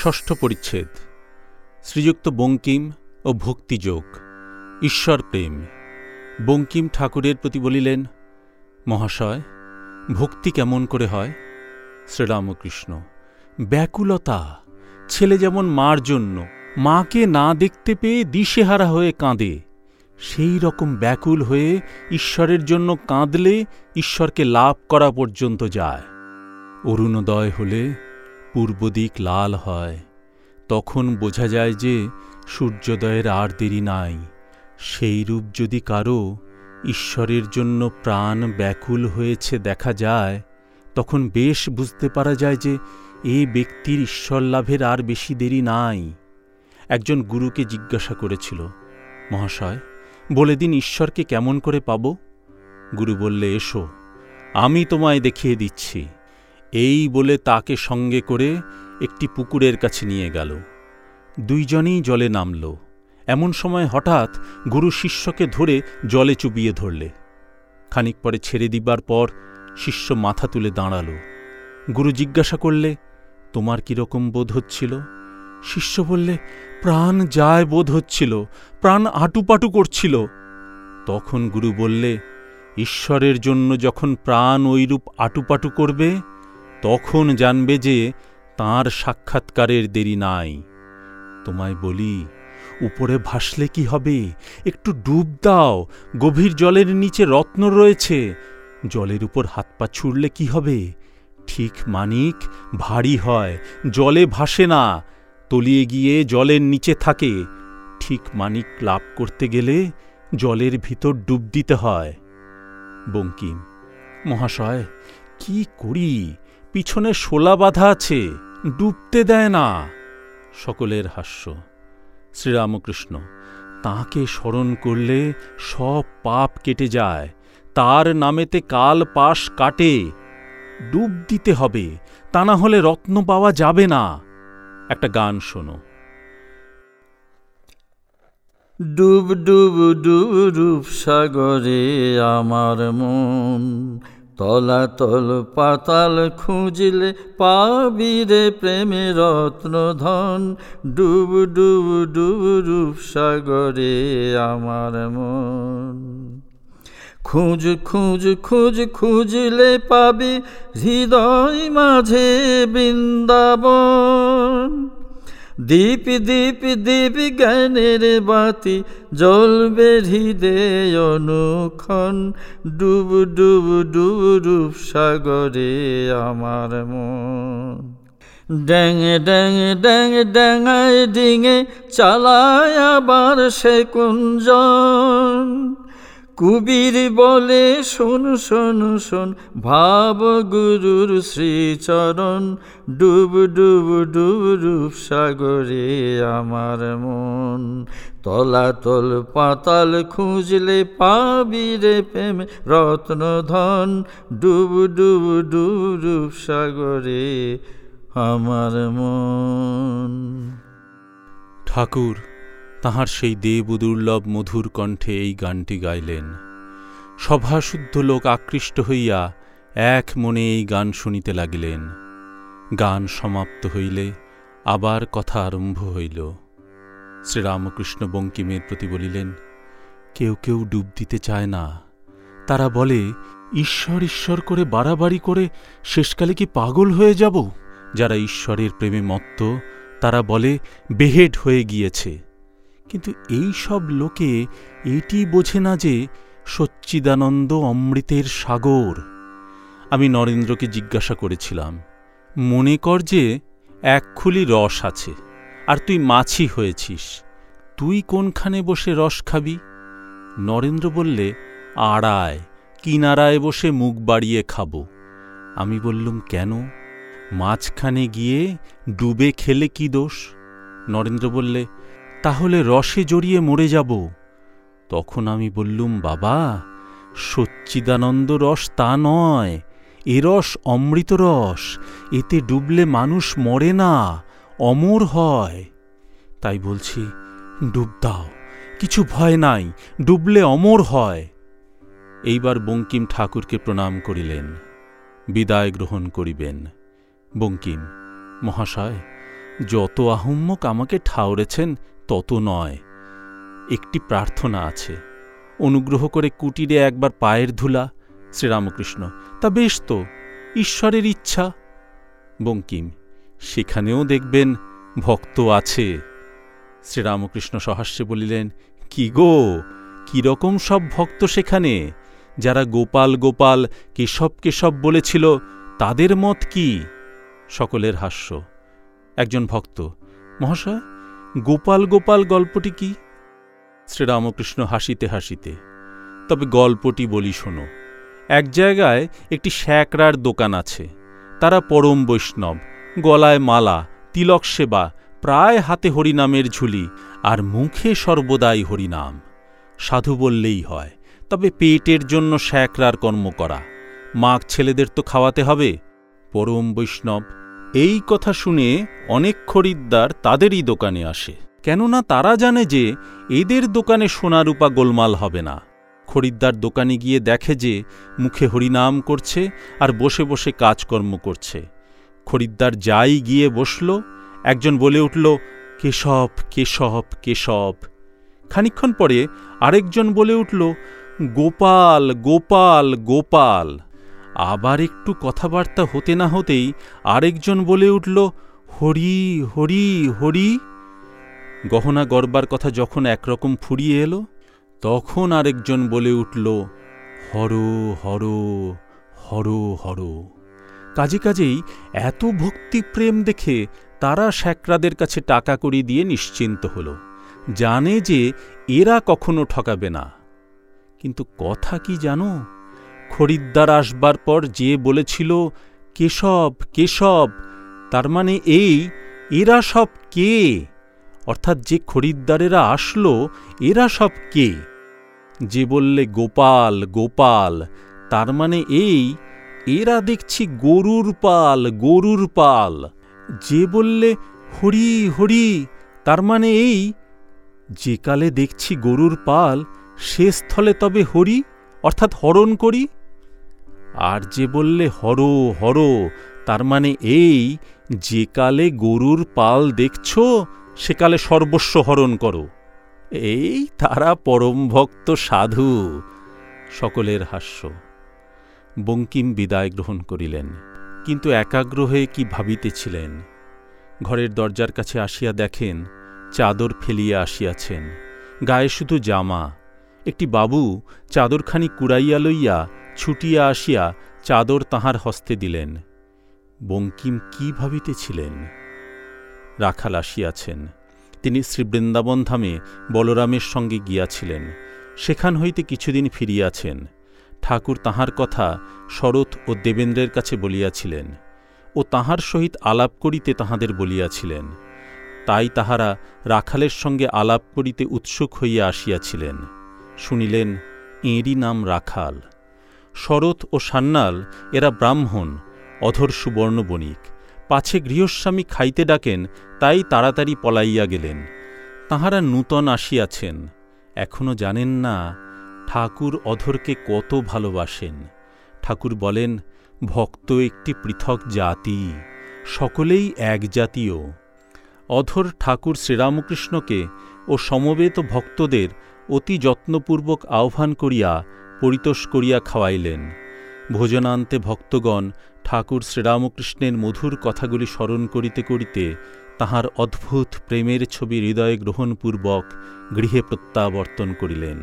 ষষ্ঠ পরিচ্ছেদ। শ্রীযুক্ত বঙ্কিম ও ভক্তিযোগ ঈশ্বর প্রেম। বঙ্কিম ঠাকুরের প্রতি বলিলেন, মহাশয়, ভক্তি কেমন করে হয়? শ্রীরামকৃষ্ণ, ব্যাকুলতা, ছেলে যেমন মার জন্য, মাকে না দেখতে পেয়ে দিশেহারা হয়ে কাঁদে। সেই রকম ব্যাকুল হয়ে ঈশ্বরের জন্য কাঁদলে ঈশ্বরকে লাভ করা পর্যন্ত যায়। অরুণোদয় হলে পূর্ব দিক লাল হয়। তখন বোঝা যায় যে সূর্যোদয়ের আর দেরি নাই। সেই রূপ যদি কারও ঈশ্বরের জন্য প্রাণ ব্যাকুল হয়েছে দেখা যায়, তখন বেশ বুঝতে পারা যায় যে এ ব্যক্তির ঈশ্বর লাভের আর বেশি দেরি নাই। একজন গুরুকে জিজ্ঞাসা করেছিল, মহাশয়, বলে দিন ঈশ্বরকে কেমন করে পাব? গুরু বললে, এসো, আমি তোমায় দেখিয়ে দিচ্ছি। এই বলে তাকে সঙ্গে করে একটি পুকুরের কাছে নিয়ে গেল। দুইজনেই জলে নামল। এমন সময় হঠাৎ গুরু শিষ্যকে ধরে জলে চুবিয়ে ধরলে। খানিক পরে ছেড়ে দিবার পর শিষ্য মাথা তুলে দাঁড়াল। গুরু জিজ্ঞাসা করলে, তোমার কীরকম বোধ হচ্ছিল? শিষ্য বললে, প্রাণ যায় বোধ হচ্ছিল, প্রাণ আটুপাটু করছিল। তখন গুরু বললে, ঈশ্বরের জন্য যখন প্রাণ ঐরূপ আটুপাটু করবে তখন জানবে যে তাঁর সাক্ষাৎকারের দেরি নাই। তোমায় বলি, উপরে ভাসলে কি হবে? একটু ডুব দাও। গভীর জলের নিচে রত্ন রয়েছে। জলের উপর হাত পা ছুড়লে কি হবে? ঠিক মানিক, ভারী হয়। জলে ভাসে না। তলিয়ে গিয়ে জলের নিচে থাকে। ঠিক মানিক লাভ করতে গেলে জলের ভিতর ডুব দিতে হয়। বঙ্কিম, মহাশয়, কি করি? পিছনে শোলা বাঁধা আছে, ডুবতে দেয় না। সকলের হাস্য। শ্রীরামকৃষ্ণ, তাঁকে স্মরণ করলে সব পাপ কেটে যায়, তার নামেতে কাল পাশ কাটে। ডুব দিতে হবে, তা না হলে রত্ন পাওয়া যাবে না। একটা গান শোনো। ডুব ডুব ডুব রূপ সাগরে আমার মন তলাতল পাতাল খুঁজলে পাবি রে প্রেমে রত্নধন। ডুব ডুব ডুব রূপ সাগরে আমার মন। খুঁজ খুঁজ খুঁজ, খুঁজলে পাবি হৃদয় মাঝে বৃন্দাবন। দীপ দীপ দীপ জ্ঞানের বাতি জ্বলবে হৃদয় অনুক্ষণ। ডুব ডুব ডুব রূপ সাগরে আমার মন। ড্যাং ড্যাং ড্যাং ড্যাঙায় ডিঙে চালায় আবার সে কুঞ্জন কুবির বলে, শোন শোন শোন ভাব গুরুর শ্রীচরণ, ডুব ডুব ডুব রূপ সাগরে আমার মন। তলাতল পাতাল খুঁজলে পাবি রে প্রেম রত্নধন, ডুব ডুব ডুব রূপ সাগরে আমার মন। ঠাকুর তাহার সেই দেব দুর্লভ মধুর কণ্ঠে এই গানটি গাইলেন। সভাশুদ্ধ লোক আকৃষ্ট হইয়া এক মনে এই গান শুনিতে লাগিলেন। গান সমাপ্ত হইলে আবার কথা আরম্ভ হইল। শ্রীরামকৃষ্ণ বঙ্কিমের প্রতি বলিলেন, কেউ কেউ ডুব দিতে চায় না। তারা বলে, ঈশ্বর ঈশ্বর করে বাড়াবাড়ি করে শেষকালে কি পাগল হয়ে যাব? যারা ঈশ্বরের প্রেমে মত্ত, তারা বলে, বেহেড হয়ে গিয়েছে। কিন্তু এই সব লোকে এটি বোঝে না যে সচ্চিদানন্দ অমৃতের সাগর। আমি নরেন্দ্রকে জিজ্ঞাসা করেছিলাম, মনে কর যে এক খুলি রস আছে, আর তুই মাছি হয়েছিস, তুই কোনখানে বসে রস খাবি? নরেন্দ্র বললে, আড়ায়, কিনারায় বসে মুখ বাড়িয়ে খাব। আমি বললুম, কেন? মাঝখানে গিয়ে ডুবে খেলে কি দোষ? নরেন্দ্র বললে তাহলে রসে জড়িয়ে মরে যাব। তখন আমি বললুম, বাবা, সচ্চিদানন্দ রস তা নয়, এ রস অমৃত রস, এতে ডুবলে মানুষ মরে না, অমর হয়। তাই বলছি, ডুব দাও, কিছু ভয় নাই, ডুবলে অমর হয়। এইবার বঙ্কিম ঠাকুরকে প্রণাম করিলেন, বিদায় গ্রহণ করিবেন। বঙ্কিম, মহাশয়, যত আহম্মক আমাকে ঠাউরেছেন তত নয়। একটি প্রার্থনা আছে। অনুগ্রহ করে কুটিরে একবার পায়ের ধুলা, শ্রীরামকৃষ্ণ। তা বেশ তো, ঈশ্বরের ইচ্ছা। বঙ্কিম, সেখানেও দেখবেন ভক্ত আছে। শ্রীরামকৃষ্ণ সহাস্যে বলিলেন, কি গো? কীরকম সব ভক্ত সেখানে? যারা গোপাল গোপাল, কেশব কেশব বলেছিল, তাদের মত কি? সকলের হাস্য। একজন ভক্ত, মহাশয় গোপাল গোপাল গল্পটি কি? শ্রীরামকৃষ্ণ হাসিতে হাসিতে, তবে গল্পটি বলি শোনো। এক জায়গায় একটি শ্যাকরার দোকান আছে। তারা পরম বৈষ্ণব, গলায় মালা, তিলক সেবা, প্রায় হাতে হরিনামের ঝুলি, আর মুখে সর্বদাই হরিনাম। সাধু বললেই হয়, তবে পেটের জন্য শ্যাকরার কর্ম করা। মাঘ ছেলেদের তো খাওয়াতে হবে। পরম বৈষ্ণব এই কথা শুনে অনেক খরিদ্দার তাদেরই দোকানে আসে। কেননা তারা জানে যে এদের দোকানে সোনা রূপা গোলমাল হবে না। খরিদ্দার দোকানে গিয়ে দেখে যে মুখে হরিনাম করছে আর বসে বসে কাজকর্ম করছে। খরিদ্দার যাই গিয়ে বসল, একজন বলে উঠল, কেশব কেশব কেশব। খানিক্ষণ পরে আরেকজন বলে উঠল, গোপাল গোপাল গোপাল। আবার একটু কথাবার্তা হতে না হতেই আরেকজন বলে উঠল, হরি হরি হরি। গহনা গড়বার কথা যখন একরকম ফুরিয়ে এলো, তখন আরেকজন বলে উঠল, হর হর হর হর। কাজে কাজেই এত ভক্তিপ্রেম দেখে তারা শ্যাকরাদের কাছে টাকা করি দিয়ে নিশ্চিন্ত হল, জানে যে এরা কখনো ঠকাবে না। কিন্তু কথা কি জানো? খরিদ্দার আসবার পর যে বলেছিল, কেশব কেশব, তার মানে এই, এরা সব কে? অর্থাৎ যে খরিদ্দারেরা আসলো, এরা সব কে? যে বললে, গোপাল গোপাল, তার মানে এই, এরা দেখছি গরুর পাল গরুর পাল। যে বললে, হরি হরি, তার মানে এই, যে কালে দেখছি গরুর পাল, সে স্থলে তবে হরি, অর্থাৎ হরণ করি? আর যে বললে হর হর, তার মানে এই, যে কালে গরুর পাল দেখছ সেকালে সর্বস্ব হরণ করো। এই তারা পরম ভক্ত সাধু। সকলের হাস্য। বঙ্কিম বিদায় গ্রহণ করিলেন। কিন্তু একাগ্র হয়ে কি ভাবিতেছিলেন? ঘরের দরজার কাছে আসিয়া দেখেন, চাদর ফেলিয়া আসিয়াছেন। গায়ে শুধু জামা। একটি বাবু চাদরখানি কুড়াইয়া লইয়া ছুটিয়া আসিয়া চাদর তাহার হস্তে দিলেন। বঙ্কিম কি ভাবিতেছিলেন? রাখাল আসিয়াছেন। তিনি শ্রীবৃন্দাবন ধামে বলরামের সঙ্গে গিয়াছিলেন। সেখান হইতে কিছুদিন ফিরিয়াছেন। ঠাকুর তাহার কথা শরৎ ও দেবেন্দ্রের কাছে বলিয়াছিলেন ও তাহার সহিত আলাপ করিতে তাহাদের বলিয়াছিলেন। তাই তাহারা রাখালের সঙ্গে আলাপ করিতে উৎসুক হইয়া আসিয়াছিলেন। শুনিলেন, এঁরই নাম রাখাল। শরৎ ও সান্নাল এরা ব্রাহ্মণ, অধর সুবর্ণ বণিক। পাছে গৃহস্বামী খাইতে ডাকেন, তাই তাড়াতাড়ি পলাইয়া গেলেন। তাহারা নূতন আসিয়াছেন এখনও জানেন না ঠাকুর অধরকে কত ভালোবাসেন। ঠাকুর বলেন, ভক্ত একটি পৃথক জাতি, সকলেই এক জাতীয়। অধর ঠাকুর শ্রীরামকৃষ্ণকে ও সমবেত ভক্তদের অতি যত্নপূর্বক আহ্বান করিয়া পরিতোষ করিয়া খাওয়াইলেন। ভোজনান্তে ভক্তগণ ঠাকুর শ্রীরামকৃষ্ণের মধুর কথাগুলি স্মরণ করিতে করিতে তাহার অদ্ভুত প্রেমের ছবি হৃদয়ে গ্রহণপূর্বক গৃহে প্রত্যাবর্তন করিলেন।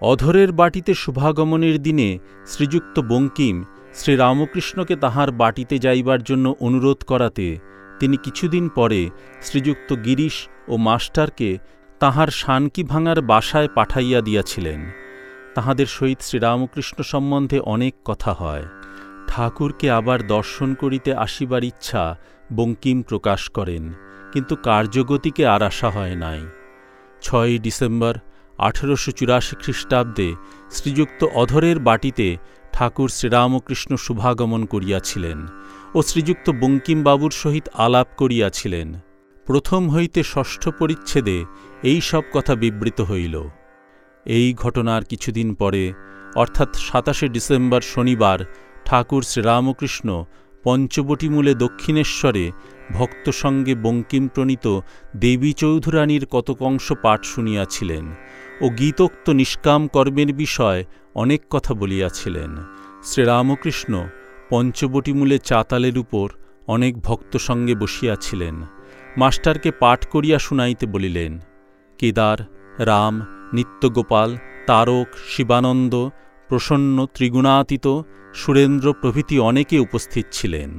অধরের বাটিতে শুভাগমনের দিনে শ্রীযুক্ত বঙ্কিম শ্রীরামকৃষ্ণকে তাহার বাটিতে যাইবার জন্য অনুরোধ করাতে তিনি কিছুদিন পরে শ্রীযুক্ত গিরিশ ও মাস্টারকে তাহার শানকি ভাঙার বাসায় পাঠাইয়া দিয়াছিলেন। তাহাদের সহিত শ্রীরামকৃষ্ণ সম্বন্ধে অনেক কথা হয়। ঠাকুরকে আবার দর্শন করিতে আসিবার ইচ্ছা বঙ্কিম প্রকাশ করেন, কিন্তু কার্যগতিকে আর আশা হয় নাই। ছয়ই ডিসেম্বর আঠেরোশো চুরাশি খ্রিস্টাব্দে শ্রীযুক্ত অধরের বাটিতে ঠাকুর শ্রীরামকৃষ্ণ শুভাগমন করিয়াছিলেন ও শ্রীযুক্ত বঙ্কিমবাবুর সহিত আলাপ করিয়াছিলেন। প্রথম হইতে ষষ্ঠ পরিচ্ছেদে এই সব কথা বিবৃত হইল। এই ঘটনার কিছুদিন পরে, অর্থাৎ সাতাশে ডিসেম্বর শনিবার, ঠাকুর শ্রীরামকৃষ্ণ পঞ্চবটিমূলে দক্ষিণেশ্বরে ভক্ত সঙ্গে বঙ্কিম প্রণীত দেবী চৌধুরানীর কতকংশ পাঠ শুনিয়াছিলেন ও গীতোক্ত নিষ্কাম কর্মের বিষয় অনেক কথা বলিয়াছিলেন। শ্রীরামকৃষ্ণ পঞ্চবটিমূলে চাতালের উপর অনেক ভক্ত সঙ্গে বসিয়াছিলেন। মাস্টারকে পাঠ করিয়া শুনাইতে বলিলেন, কেদার, রাম নিত্যগোপাল তারক শিবানন্দ প্রসন্ন ত্রিগুণাতীত সুরেন্দ্র প্রভৃতি অনেকে উপস্থিত ছিলেন।